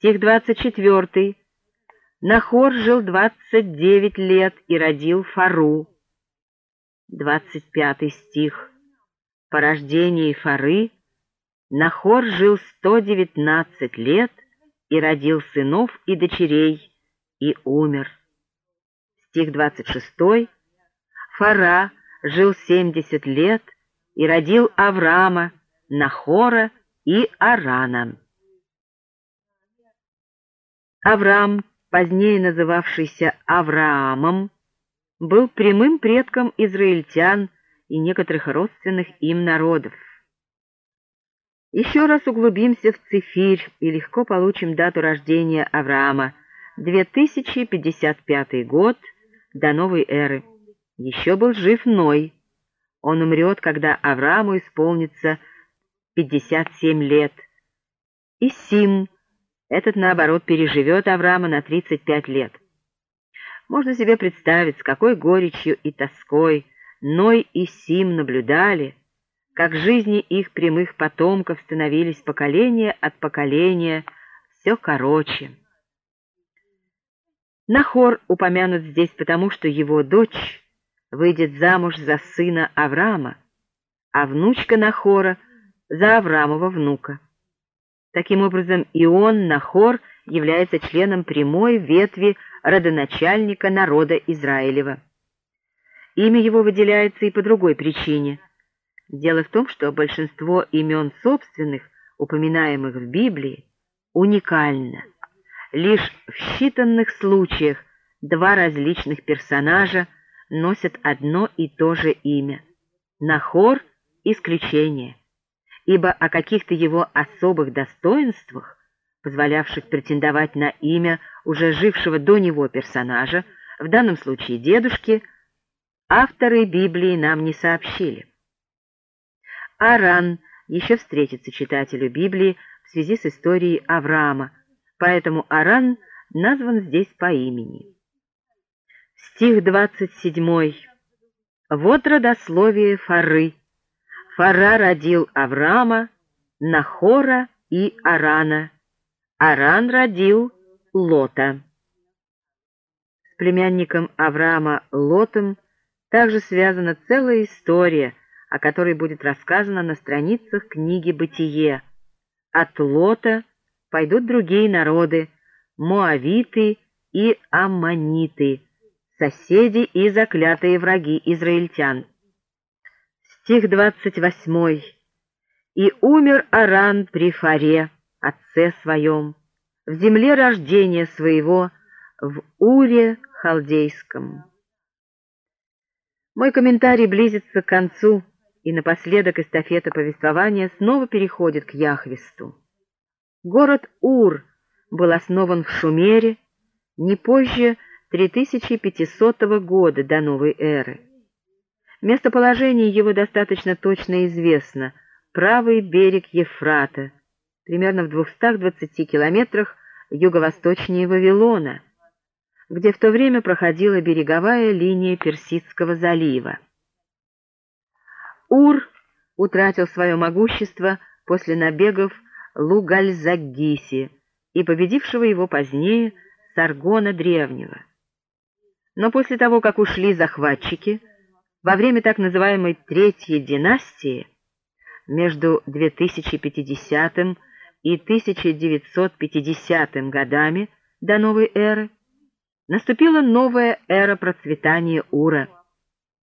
Стих 24. Нахор жил 29 лет и родил Фару. 25 стих. По рождении Фары Нахор жил 119 лет и родил сынов и дочерей, и умер. Стих 26. Фара жил 70 лет и родил Авраама, Нахора и Арана. Авраам, позднее называвшийся Авраамом, был прямым предком израильтян и некоторых родственных им народов. Еще раз углубимся в Цифирь и легко получим дату рождения Авраама – 2055 год до новой эры. Еще был жив Ной. Он умрет, когда Аврааму исполнится 57 лет. И Сим, этот, наоборот, переживет Авраама на 35 лет. Можно себе представить, с какой горечью и тоской Ной и Сим наблюдали, как жизни их прямых потомков становились поколение от поколения все короче. Нахор упомянут здесь потому, что его дочь выйдет замуж за сына Авраама, а внучка Нахора — за Авраамова внука. Таким образом, и он, Нахор, является членом прямой ветви родоначальника народа Израилева. Имя его выделяется и по другой причине. Дело в том, что большинство имен собственных, упоминаемых в Библии, уникально. Лишь в считанных случаях два различных персонажа носят одно и то же имя. Нахор — исключение, ибо о каких-то его особых достоинствах позволявших претендовать на имя уже жившего до него персонажа, в данном случае дедушки, авторы Библии нам не сообщили. Аран еще встретится читателю Библии в связи с историей Авраама, поэтому Аран назван здесь по имени. Стих 27. Вот родословие Фары. Фара родил Авраама, Нахора и Арана. Аран родил Лота. С племянником Авраама Лотом также связана целая история, о которой будет рассказано на страницах книги «Бытие». От Лота пойдут другие народы – Моавиты и Аммониты, соседи и заклятые враги израильтян. Стих 28. «И умер Аран при Фаре, отце своем, в земле рождения своего, в Уре Халдейском. Мой комментарий близится к концу, и напоследок эстафета повествования снова переходит к Яхвисту. Город Ур был основан в Шумере не позже 3500 года до новой эры. Местоположение его достаточно точно известно – правый берег Ефрата – примерно в 220 километрах юго-восточнее Вавилона, где в то время проходила береговая линия Персидского залива. Ур утратил свое могущество после набегов Лугальзагиси и победившего его позднее Саргона Древнего. Но после того, как ушли захватчики, во время так называемой Третьей династии между 2050 и и 1950 годами до новой эры наступила новая эра процветания Ура.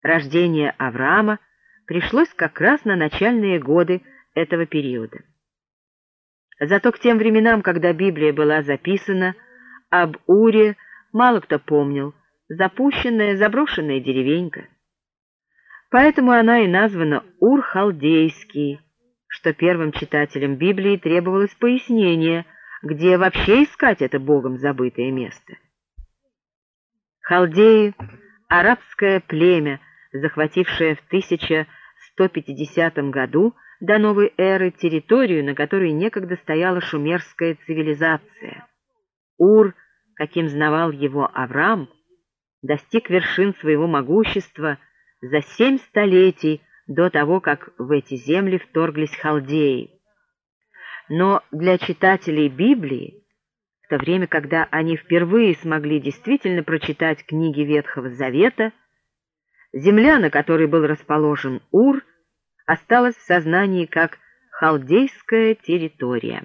Рождение Авраама пришлось как раз на начальные годы этого периода. Зато к тем временам, когда Библия была записана, об Уре мало кто помнил, запущенная, заброшенная деревенька. Поэтому она и названа Ур-Халдейский, что первым читателям Библии требовалось пояснение, где вообще искать это богом забытое место. Халдеи — арабское племя, захватившее в 1150 году до новой эры территорию, на которой некогда стояла шумерская цивилизация. Ур, каким знавал его Авраам, достиг вершин своего могущества за семь столетий до того, как в эти земли вторглись халдеи. Но для читателей Библии в то время, когда они впервые смогли действительно прочитать книги Ветхого Завета, земля, на которой был расположен Ур, осталась в сознании как халдейская территория.